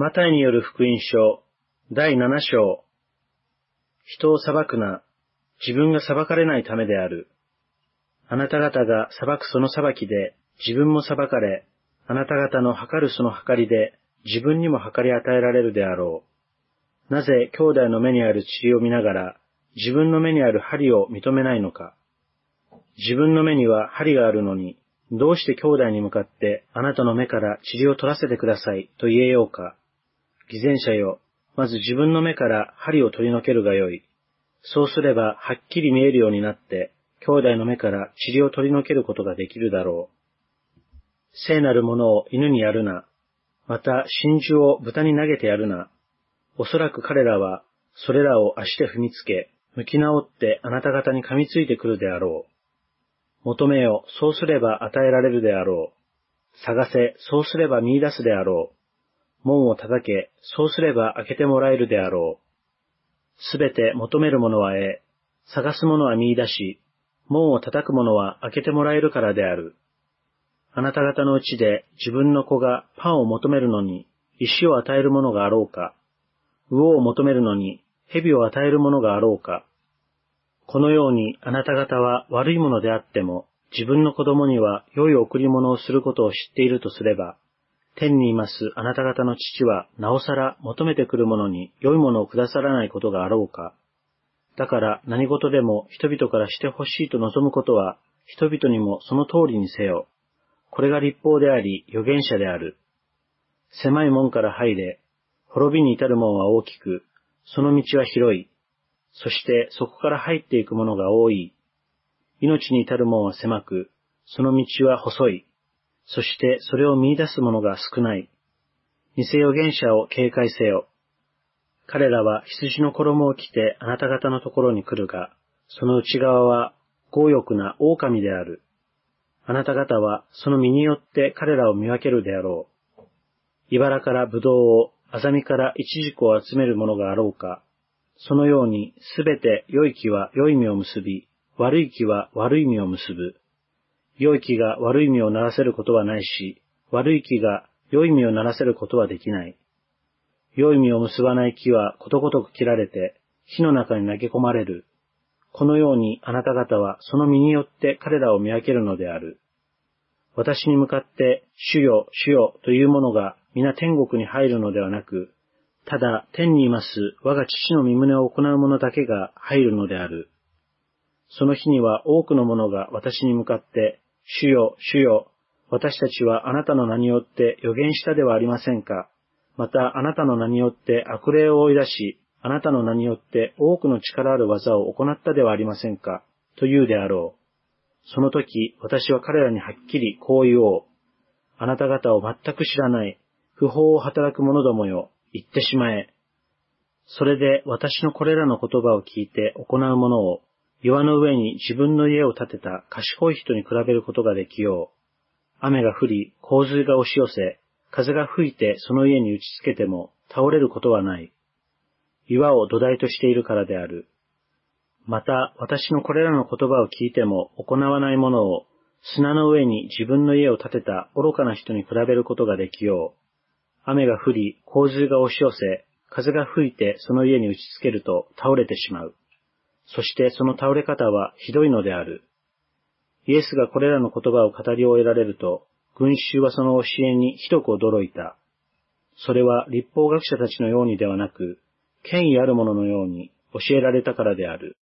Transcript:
マタイによる福音書、第7章。人を裁くな、自分が裁かれないためである。あなた方が裁くその裁きで、自分も裁かれ、あなた方の測るその測りで、自分にも測り与えられるであろう。なぜ兄弟の目にある塵を見ながら、自分の目にある針を認めないのか。自分の目には針があるのに、どうして兄弟に向かってあなたの目から塵を取らせてくださいと言えようか。偽善者よ、まず自分の目から針を取り除けるがよい。そうすればはっきり見えるようになって、兄弟の目から塵を取り除けることができるだろう。聖なるものを犬にやるな。また真珠を豚に投げてやるな。おそらく彼らは、それらを足で踏みつけ、向き直ってあなた方に噛みついてくるであろう。求めよ、そうすれば与えられるであろう。探せ、そうすれば見出すであろう。門を叩け、そうすれば開けてもらえるであろう。すべて求める者は得、探す者は見出し、門を叩く者は開けてもらえるからである。あなた方のうちで自分の子がパンを求めるのに石を与える者があろうか、魚を求めるのに蛇を与える者があろうか。このようにあなた方は悪いものであっても、自分の子供には良い贈り物をすることを知っているとすれば、天にいますあなた方の父は、なおさら求めてくる者に良いものをくださらないことがあろうか。だから何事でも人々からしてほしいと望むことは、人々にもその通りにせよ。これが立法であり、預言者である。狭い門から入れ、滅びに至る門は大きく、その道は広い。そしてそこから入っていく者が多い。命に至る門は狭く、その道は細い。そしてそれを見出す者が少ない。偽預言者を警戒せよ。彼らは羊の衣を着てあなた方のところに来るが、その内側は強欲な狼である。あなた方はその身によって彼らを見分けるであろう。茨から葡萄を、アザミからイチジクを集める者があろうか。そのようにすべて良い木は良い実を結び、悪い木は悪い実を結ぶ。良い木が悪い実をならせることはないし、悪い木が良い実をならせることはできない。良い実を結ばない木はことごとく切られて、火の中に投げ込まれる。このようにあなた方はその身によって彼らを見分けるのである。私に向かって、主よ、主よという者が皆天国に入るのではなく、ただ天にいます我が父の身旨を行う者だけが入るのである。その日には多くの者が私に向かって、主よ、主よ、私たちはあなたの名によって予言したではありませんか。またあなたの名によって悪霊を追い出し、あなたの名によって多くの力ある技を行ったではありませんか。と言うであろう。その時、私は彼らにはっきりこう言おう。あなた方を全く知らない、不法を働く者どもよ、言ってしまえ。それで私のこれらの言葉を聞いて行う者を岩の上に自分の家を建てた賢い人に比べることができよう。雨が降り、洪水が押し寄せ、風が吹いてその家に打ちつけても倒れることはない。岩を土台としているからである。また、私のこれらの言葉を聞いても行わないものを、砂の上に自分の家を建てた愚かな人に比べることができよう。雨が降り、洪水が押し寄せ、風が吹いてその家に打ちつけると倒れてしまう。そしてその倒れ方はひどいのである。イエスがこれらの言葉を語り終えられると、群衆はその教えにひどく驚いた。それは立法学者たちのようにではなく、権威ある者のように教えられたからである。